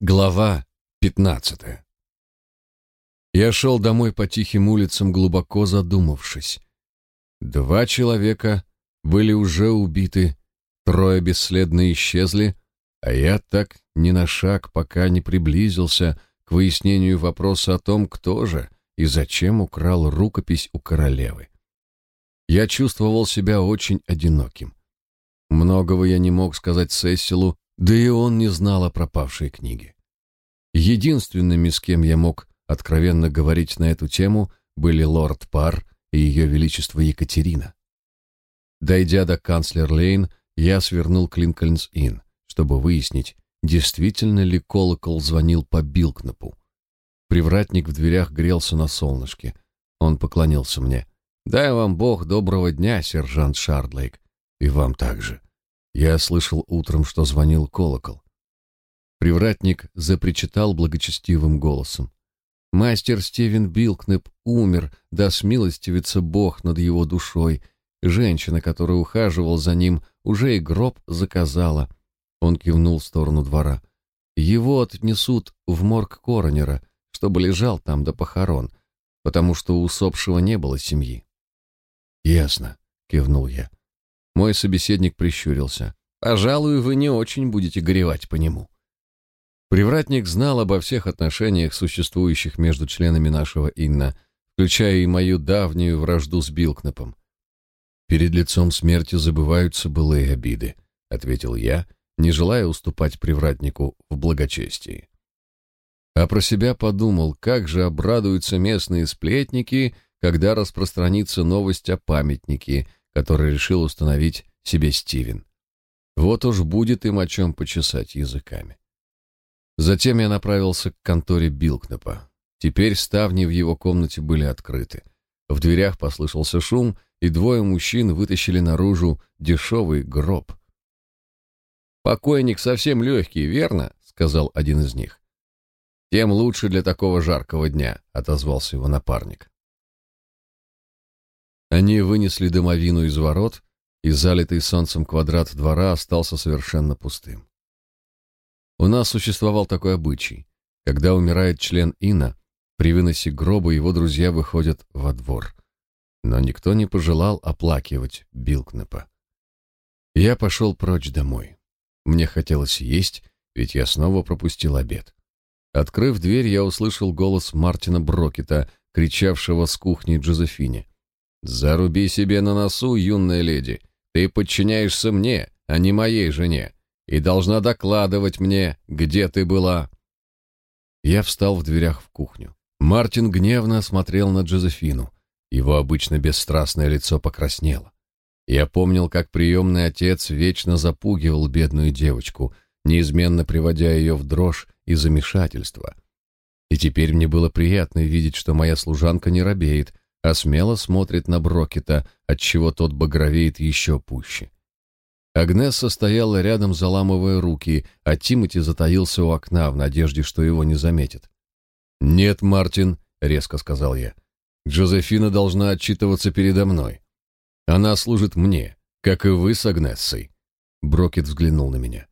Глава 15 Я шел домой по тихим улицам, глубоко задумавшись. Два человека были уже убиты, трое бесследно исчезли, а я так ни на шаг пока не приблизился к выяснению вопроса о том, кто же и зачем украл рукопись у королевы. Я чувствовал себя очень одиноким. Многого я не мог сказать Сесилу, да и он не знал о пропавшей книге. Единственными, с кем я мог откровенно говорить на эту тему, были лорд Пар и ее величество Екатерина. Дойдя до канцлер-лейн, я свернул к Линкольнс-Инн, чтобы выяснить, действительно ли колокол звонил по Билкнапу. Привратник в дверях грелся на солнышке. Он поклонился мне. «Дай вам Бог доброго дня, сержант Шардлейк. И вам также. Я слышал утром, что звонил колокол. Привратник запричитал благочестивым голосом. Мастер Стивен Билкнеп умер, да смилостивится Бог над его душой. Женщина, которая ухаживала за ним, уже и гроб заказала. Он кивнул в сторону двора. Его отнесут в морг коронера, чтобы лежал там до похорон, потому что у усопшего не было семьи. «Ясно», — кивнул я. Мой собеседник прищурился. «Пожалуй, вы не очень будете горевать по нему». Привратник знал обо всех отношениях, существующих между членами нашего Инна, включая и мою давнюю вражду с Билкнепом. «Перед лицом смерти забываются былые обиды», — ответил я, не желая уступать привратнику в благочестии. А про себя подумал, как же обрадуются местные сплетники, когда распространится новость о памятнике, который решил установить себе Стивен. Вот уж будет им о чем почесать языками. Затем я направился к конторе Билкнепа. Теперь ставни в его комнате были открыты. В дверях послышался шум, и двое мужчин вытащили наружу дешевый гроб. «Покойник совсем легкий, верно?» — сказал один из них. «Тем лучше для такого жаркого дня», — отозвался его напарник. Они вынесли домовину из ворот, и залитый солнцем квадрат двора остался совершенно пустым. У нас существовал такой обычай. Когда умирает член Ина, при выносе гроба его друзья выходят во двор. Но никто не пожелал оплакивать Билкнепа. Я пошел прочь домой. Мне хотелось есть, ведь я снова пропустил обед. Открыв дверь, я услышал голос Мартина Брокета, кричавшего с кухни Джозефине. Заруби себе на носу, юная леди. Ты подчиняешься мне, а не моей жене, и должна докладывать мне, где ты была. Я встал в дверях в кухню. Мартин гневно смотрел на Джозефину. Его обычно бесстрастное лицо покраснело. Я помнил, как приемный отец вечно запугивал бедную девочку, неизменно приводя ее в дрожь и замешательство. И теперь мне было приятно видеть, что моя служанка не робеет, а смело смотрит на Брокета, отчего тот багровеет еще пуще. Агнесса стояла рядом, заламывая руки, а Тимоти затаился у окна в надежде, что его не заметят. «Нет, Мартин», — резко сказал я, — «Джозефина должна отчитываться передо мной. Она служит мне, как и вы с Агнессой». Брокет взглянул на меня.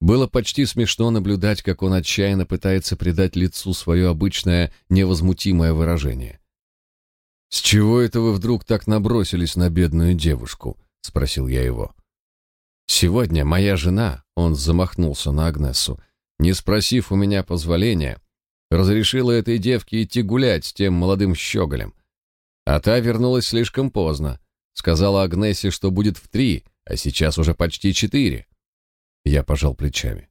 Было почти смешно наблюдать, как он отчаянно пытается придать лицу свое обычное невозмутимое выражение. «С чего это вы вдруг так набросились на бедную девушку?» — спросил я его. «Сегодня моя жена», — он замахнулся на Агнесу, не спросив у меня позволения, разрешила этой девке идти гулять с тем молодым щеголем. А та вернулась слишком поздно. Сказала Агнесе, что будет в три, а сейчас уже почти четыре. Я пожал плечами.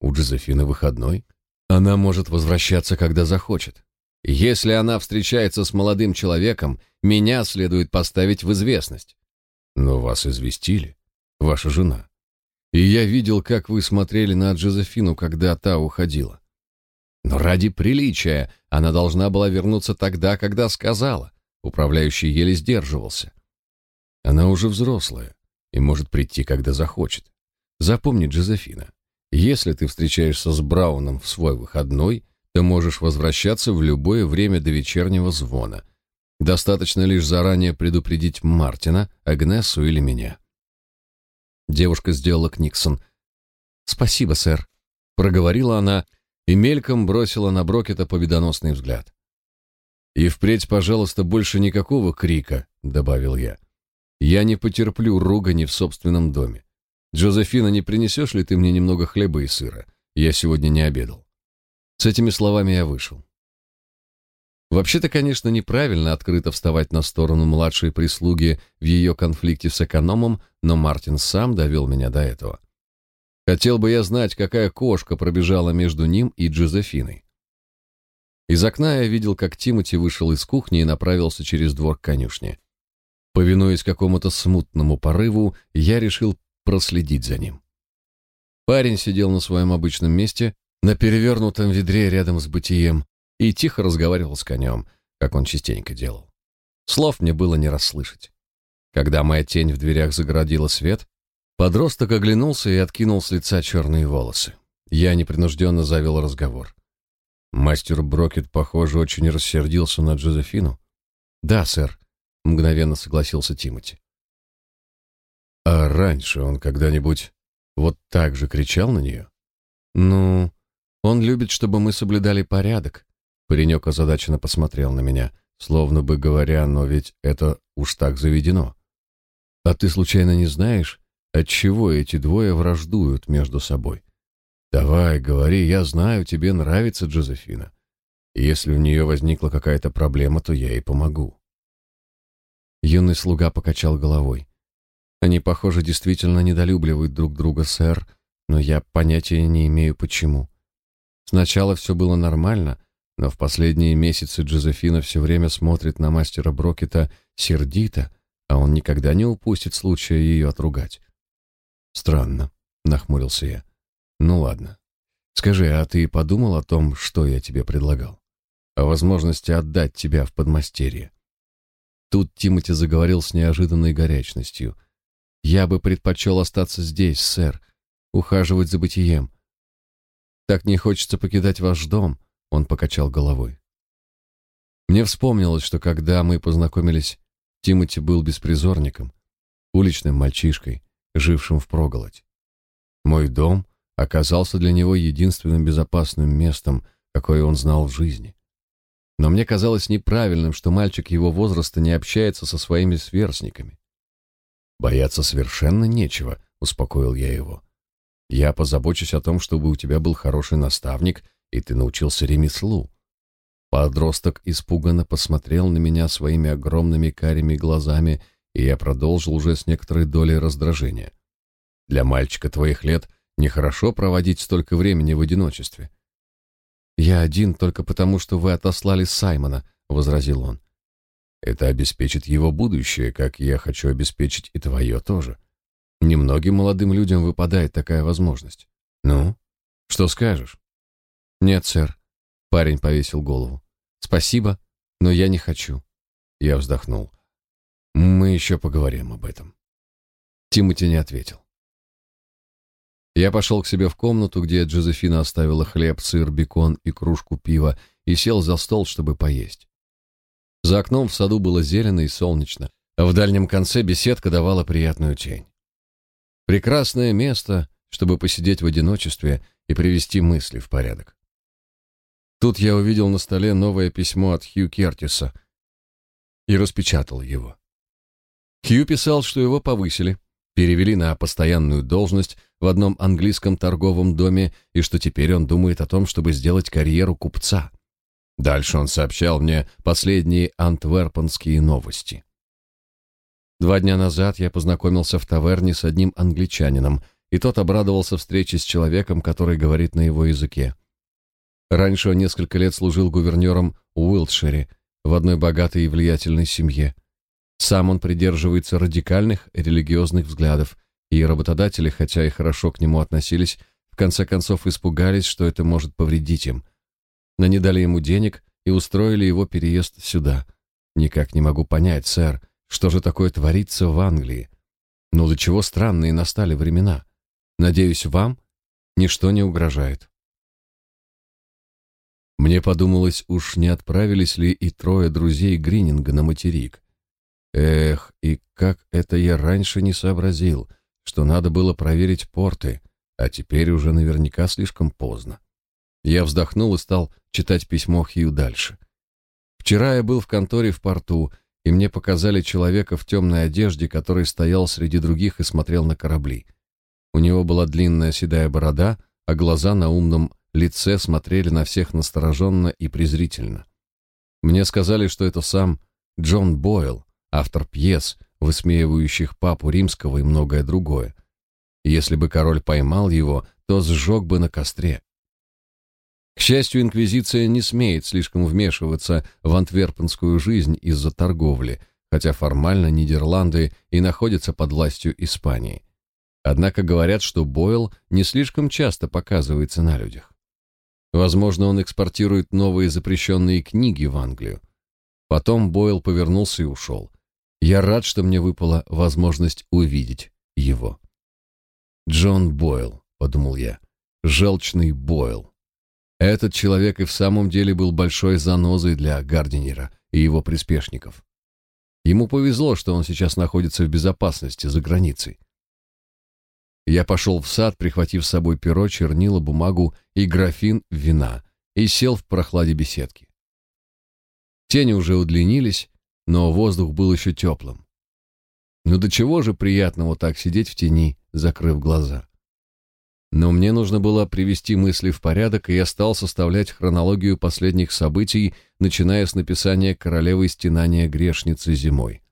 У Джозефины выходной. Она может возвращаться, когда захочет. Если она встречается с молодым человеком, меня следует поставить в известность. Но вас известили, ваша жена. И я видел, как вы смотрели на Джозефину, когда та уходила. Но ради приличия она должна была вернуться тогда, когда сказала. Управляющий еле сдерживался. Она уже взрослая и может прийти, когда захочет. Запомни, Джозефина, если ты встречаешься с Брауном в свой выходной, ты можешь возвращаться в любое время до вечернего звона. Достаточно лишь заранее предупредить Мартина, Агнесу или меня. Девушка сделала книксон. «Спасибо, сэр». проговорила она и мельком бросила на Брокета победоносный взгляд. «И впредь, пожалуйста, больше никакого крика», — добавил я. «Я не потерплю ругани в собственном доме. Джозефина, не принесешь ли ты мне немного хлеба и сыра? Я сегодня не обедал». С этими словами я вышел. Вообще-то, конечно, неправильно открыто вставать на сторону младшей прислуги в ее конфликте с экономом, но Мартин сам довел меня до этого. Хотел бы я знать, какая кошка пробежала между ним и Джозефиной. Из окна я видел, как Тимоти вышел из кухни и направился через двор к конюшне. Повинуясь какому-то смутному порыву, я решил проследить за ним. Парень сидел на своем обычном месте, на перевернутом ведре рядом с бытием, и тихо разговаривал с конем, как он частенько делал. Слов мне было не расслышать. Когда моя тень в дверях загородила свет, подросток оглянулся и откинул с лица черные волосы. Я непринужденно завел разговор. Мастер Брокет, похоже, очень рассердился на Джозефину. «Да, сэр», — мгновенно согласился Тимоти. «А раньше он когда-нибудь вот так же кричал на нее?» «Ну, он любит, чтобы мы соблюдали порядок», Паренек озадаченно посмотрел на меня, словно бы говоря, но ведь это уж так заведено. А ты случайно не знаешь, от чего эти двое враждуют между собой? Давай, говори, я знаю, тебе нравится Джозефина. Если у нее возникла какая-то проблема, то я ей помогу. Юный слуга покачал головой. Они, похоже, действительно недолюбливают друг друга, сэр, но я понятия не имею почему. Сначала все было нормально, но в последние месяцы Джозефина все время смотрит на мастера Брокета сердито, а он никогда не упустит случая ее отругать. Странно, нахмурился я. Ну ладно. Скажи, а ты подумал о том, что я тебе предлагал? О возможности отдать тебя в подмастерье? Тут Тимоти заговорил с неожиданной горячностью. Я бы предпочел остаться здесь, сэр, ухаживать за бытием. Так не хочется покидать ваш дом, он покачал головой. Мне вспомнилось, что когда мы познакомились, Тимати был беспризорником, уличным мальчишкой, жившим в проголодь. Мой дом оказался для него единственным безопасным местом, какое он знал в жизни. Но мне казалось неправильным, что мальчик его возраста не общается со своими сверстниками. Бояться совершенно нечего, успокоил я его. Я позабочусь о том, чтобы у тебя был хороший наставник и ты научился ремеслу. Подросток испуганно посмотрел на меня своими огромными карими глазами, и я продолжил уже с некоторой долей раздражения. Для мальчика твоих лет нехорошо проводить столько времени в одиночестве. Я один только потому, что вы отослали Саймона, возразил он. Это обеспечит его будущее, как я хочу обеспечить и твое тоже. Немногим молодым людям выпадает такая возможность. Ну, что скажешь? «Нет, сэр». Парень повесил голову. «Спасибо, но я не хочу». Я вздохнул. «Мы еще поговорим об этом». Тимоти не ответил. Я пошел к себе в комнату, где Джозефина оставила хлеб, сыр, бекон и кружку пива, и сел за стол, чтобы поесть. За окном в саду было зелено и солнечно, а в дальнем конце беседка давала приятную тень. Прекрасное место, чтобы посидеть в одиночестве и привести мысли в порядок. Тут я увидел на столе новое письмо от Хью Кертиса и распечатал его. Хью писал, что его повысили, перевели на постоянную должность в одном английском торговом доме и что теперь он думает о том, чтобы сделать карьеру купца. Дальше он сообщал мне последние антверпенские новости. Два дня назад я познакомился в таверне с одним англичанином, и тот обрадовался встрече с человеком, который говорит на его языке. Раньше он несколько лет служил гувернером Уилтшире, в одной богатой и влиятельной семье. Сам он придерживается радикальных религиозных взглядов, и работодатели, хотя и хорошо к нему относились, в конце концов испугались, что это может повредить им. Но не дали ему денег и устроили его переезд сюда. Никак не могу понять, сэр, что же такое творится в Англии. Но до чего странные настали времена. Надеюсь, вам ничто не угрожает. Мне подумалось, уж не отправились ли и трое друзей Грининга на материк. Эх, и как это я раньше не сообразил, что надо было проверить порты, А теперь уже наверняка слишком поздно. Я вздохнул и стал читать письмо Хью дальше. Вчера я был в конторе в порту, и мне показали человека в темной одежде, который стоял среди других и смотрел на корабли. У него была длинная седая борода, а глаза на умном лице смотрели на всех настороженно и презрительно. Мне сказали, что это сам Джон Бойл, автор пьес, высмеивающих папу римского и многое другое. Если бы король поймал его, то сжег бы на костре. К счастью, инквизиция не смеет слишком вмешиваться в антверпенскую жизнь из-за торговли, хотя формально Нидерланды и находятся под властью Испании. Однако говорят, что Бойл не слишком часто показывается на людях. Возможно, он экспортирует новые запрещенные книги в Англию. Потом Бойл повернулся и ушел. Я рад, что мне выпала возможность увидеть его. Джон Бойл, подумал я. Желчный Бойл. Этот человек и в самом деле был большой занозой для Гардинера и его приспешников. Ему повезло, что он сейчас находится в безопасности за границей. Я пошел в сад, прихватив с собой перо, чернила, бумагу и графин вина, и сел в прохладе беседки. Тени уже удлинились, но воздух был еще теплым. Ну до чего же приятно вот так сидеть в тени, закрыв глаза. Но мне нужно было привести мысли в порядок, и я стал составлять хронологию последних событий, начиная с написания королевы стенания грешницы зимой.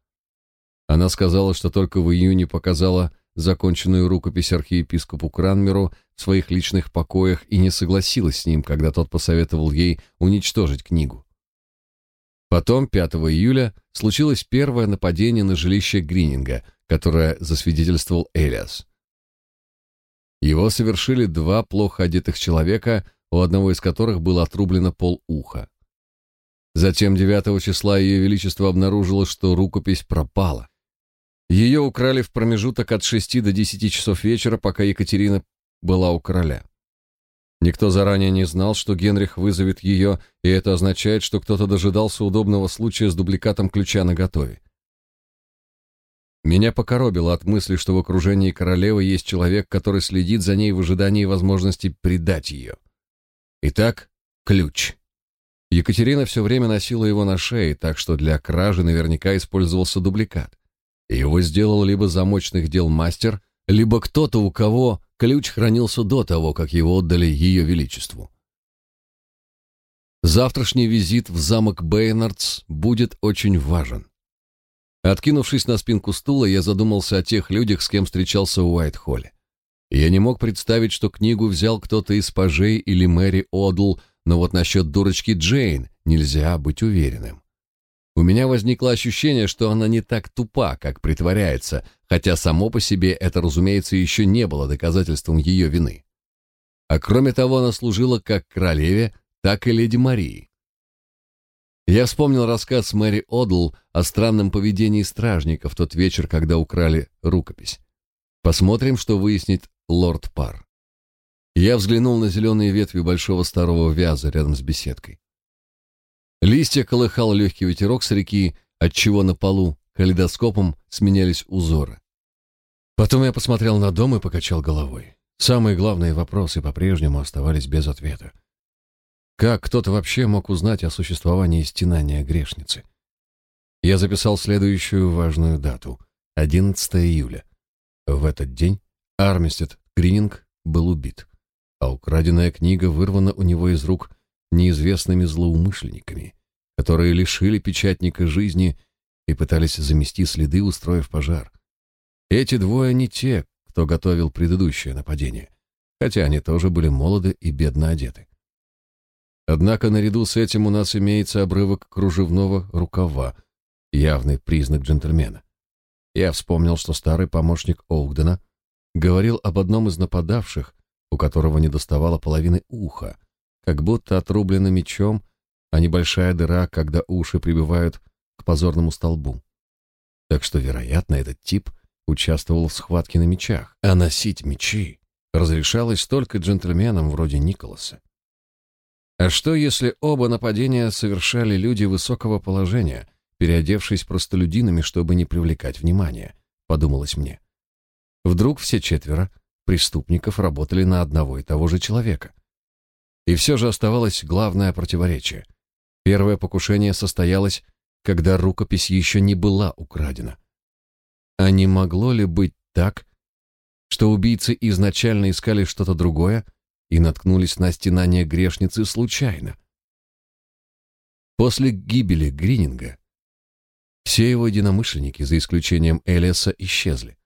Она сказала, что только в июне показала законченную рукопись архиепископу Кранмеру в своих личных покоях и не согласилась с ним, когда тот посоветовал ей уничтожить книгу. Потом, 5 июля, случилось первое нападение на жилище Грининга, которое засвидетельствовал Элиас. Его совершили два плохо одетых человека, у одного из которых было отрублено пол уха. Затем 9 числа Ее Величество обнаружило, что рукопись пропала. Ее украли в промежуток от 6 до 10 часов вечера, пока Екатерина была у короля. Никто заранее не знал, что Генрих вызовет ее, и это означает, что кто-то дожидался удобного случая с дубликатом ключа наготове. Меня покоробило от мысли, что в окружении королевы есть человек, который следит за ней в ожидании возможности предать ее. Итак, ключ. Екатерина все время носила его на шее, так что для кражи наверняка использовался дубликат. Его сделал либо замочных дел мастер, либо кто-то, у кого ключ хранился до того, как его отдали ее величеству. Завтрашний визит в замок Бейнардс будет очень важен. Откинувшись на спинку стула, я задумался о тех людях, с кем встречался в Уайт-Холле. Я не мог представить, что книгу взял кто-то из пажей или Мэри Одл, но вот насчет дурочки Джейн нельзя быть уверенным. У меня возникло ощущение, что она не так тупа, как притворяется, хотя само по себе это, разумеется, еще не было доказательством ее вины. А кроме того, она служила как королеве, так и леди Марии. Я вспомнил рассказ Мэри Одл о странном поведении стражника в тот вечер, когда украли рукопись. Посмотрим, что выяснит лорд Пар. Я взглянул на зеленые ветви большого старого вяза рядом с беседкой. Листья колыхал легкий ветерок с реки, отчего на полу калейдоскопом сменялись узоры. Потом я посмотрел на дом и покачал головой. Самые главные вопросы по-прежнему оставались без ответа. Как кто-то вообще мог узнать о существовании стенания грешницы? Я записал следующую важную дату — 11 июля. В этот день Армистед Грининг был убит, а украденная книга вырвана у него из рук неизвестными злоумышленниками, которые лишили печатника жизни и пытались замести следы, устроив пожар. Эти двое не те, кто готовил предыдущее нападение, хотя они тоже были молоды и бедно одеты. Однако наряду с этим у нас имеется обрывок кружевного рукава, явный признак джентльмена. Я вспомнил, что старый помощник Олгдена говорил об одном из нападавших, у которого не доставало половины уха, как будто отрублено мечом, а небольшая дыра, когда уши прибивают к позорному столбу. Так что, вероятно, этот тип участвовал в схватке на мечах, а носить мечи разрешалось только джентльменам вроде Николаса. А что, если оба нападения совершали люди высокого положения, переодевшись простолюдинами, чтобы не привлекать внимания, подумалось мне. Вдруг все четверо преступников работали на одного и того же человека. И все же оставалось главное противоречие. Первое покушение состоялось, когда рукопись еще не была украдена. А не могло ли быть так, что убийцы изначально искали что-то другое и наткнулись на стенание грешницы случайно? После гибели Грининга все его единомышленники, за исключением Элиаса, исчезли.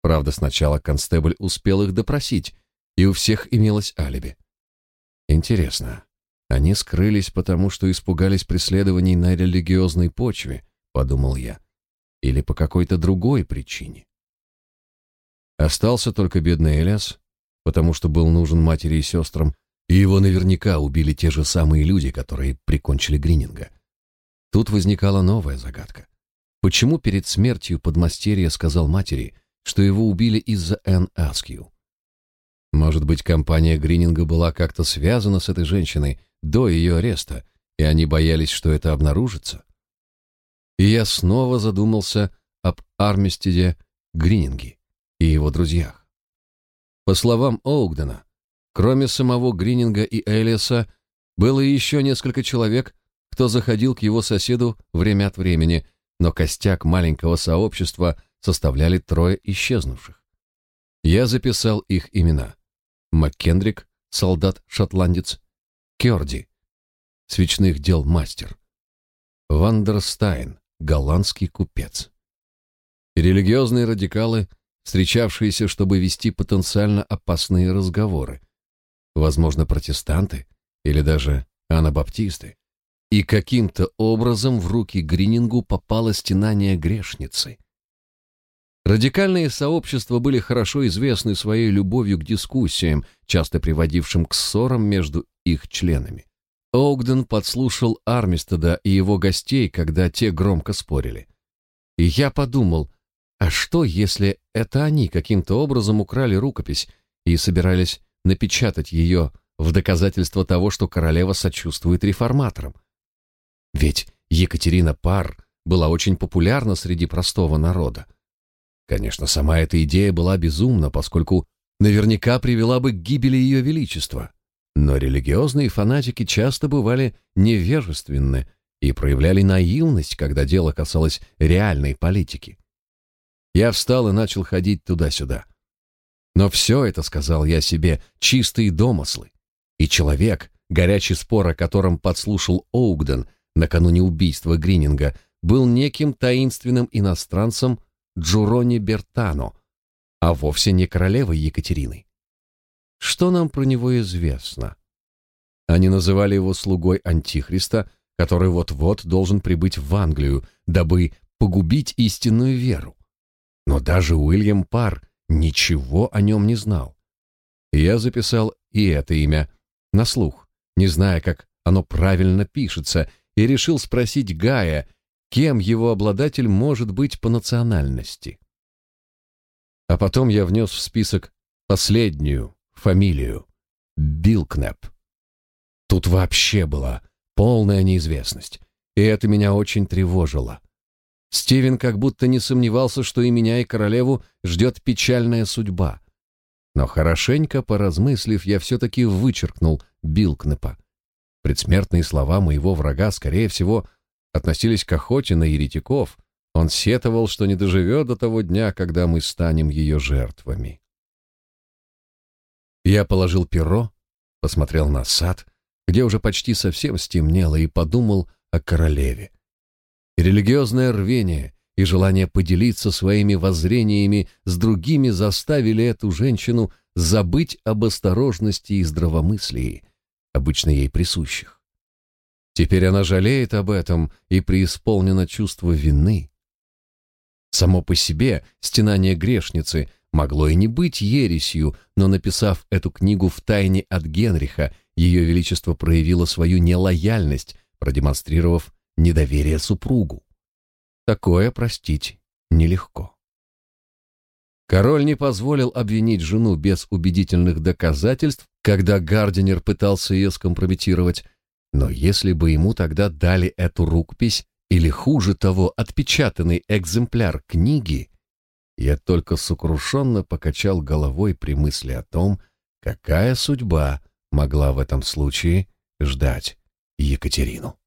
Правда, сначала констебль успел их допросить, и у всех имелось алиби. Интересно, они скрылись потому, что испугались преследований на религиозной почве, подумал я, или по какой-то другой причине. Остался только бедный Элиас, потому что был нужен матери и сестрам, и его наверняка убили те же самые люди, которые прикончили Грининга. Тут возникала новая загадка. Почему перед смертью подмастерье сказал матери, что его убили из-за Энн Аскью? Может быть, компания Грининга была как-то связана с этой женщиной до ее ареста, и они боялись, что это обнаружится? И я снова задумался об Армистеде Грининге и его друзьях. По словам Оугдена, кроме самого Грининга и Элиаса, было еще несколько человек, кто заходил к его соседу время от времени, но костяк маленького сообщества составляли трое исчезнувших. Я записал их имена. МакКендрик, солдат-шотландец, Кёрди, свечных дел мастер, Вандерстайн, голландский купец. религиозные радикалы, встречавшиеся, чтобы вести потенциально опасные разговоры. Возможно, протестанты или даже анабаптисты и каким-то образом в руки Гринингу попало стенание грешницы. Радикальные сообщества были хорошо известны своей любовью к дискуссиям, часто приводившим к ссорам между их членами. Огден подслушал Армистеда и его гостей, когда те громко спорили. И я подумал, а что, если это они каким-то образом украли рукопись и собирались напечатать ее в доказательство того, что королева сочувствует реформаторам? Ведь Екатерина Пар была очень популярна среди простого народа. Конечно, сама эта идея была безумна, поскольку наверняка привела бы к гибели ее величества. Но религиозные фанатики часто бывали невежественны и проявляли наивность, когда дело касалось реальной политики. Я встал и начал ходить туда-сюда. Но все это, сказал я себе, чистые домыслы. И человек, горячий спор о котором подслушал Оугден, накануне убийства Грининга, был неким таинственным иностранцем Джурони Бертано, а вовсе не королевой Екатериной. Что нам про него известно? Они называли его слугой Антихриста, который вот-вот должен прибыть в Англию, дабы погубить истинную веру. Но даже Уильям Пар ничего о нем не знал. Я записал и это имя на слух, не зная, как оно правильно пишется, и решил спросить Гая, кем его обладатель может быть по национальности. А потом я внес в список последнюю фамилию — Билкнеп. Тут вообще была полная неизвестность, и это меня очень тревожило. Стивен как будто не сомневался, что и меня, и королеву ждет печальная судьба. Но хорошенько поразмыслив, я все-таки вычеркнул Билкнепа. Предсмертные слова моего врага, скорее всего, относились к охоте на еретиков. Он сетовал, что не доживет до того дня, когда мы станем ее жертвами. Я положил перо, посмотрел на сад, где уже почти совсем стемнело, и подумал о королеве. И религиозное рвение и желание поделиться своими воззрениями с другими заставили эту женщину забыть об осторожности и здравомыслии, обычно ей присущих. Теперь она жалеет об этом и преисполнена чувство вины. Само по себе стенание грешницы могло и не быть ересью, но написав эту книгу в тайне от Генриха, ее величество проявило свою нелояльность, продемонстрировав недоверие супругу. Такое простить нелегко. Король не позволил обвинить жену без убедительных доказательств, когда Гардинер пытался ее скомпрометировать, но если бы ему тогда дали эту рукопись, или хуже того, отпечатанный экземпляр книги, Я только сокрушенно покачал головой при мысли о том, какая судьба могла в этом случае ждать Екатерину.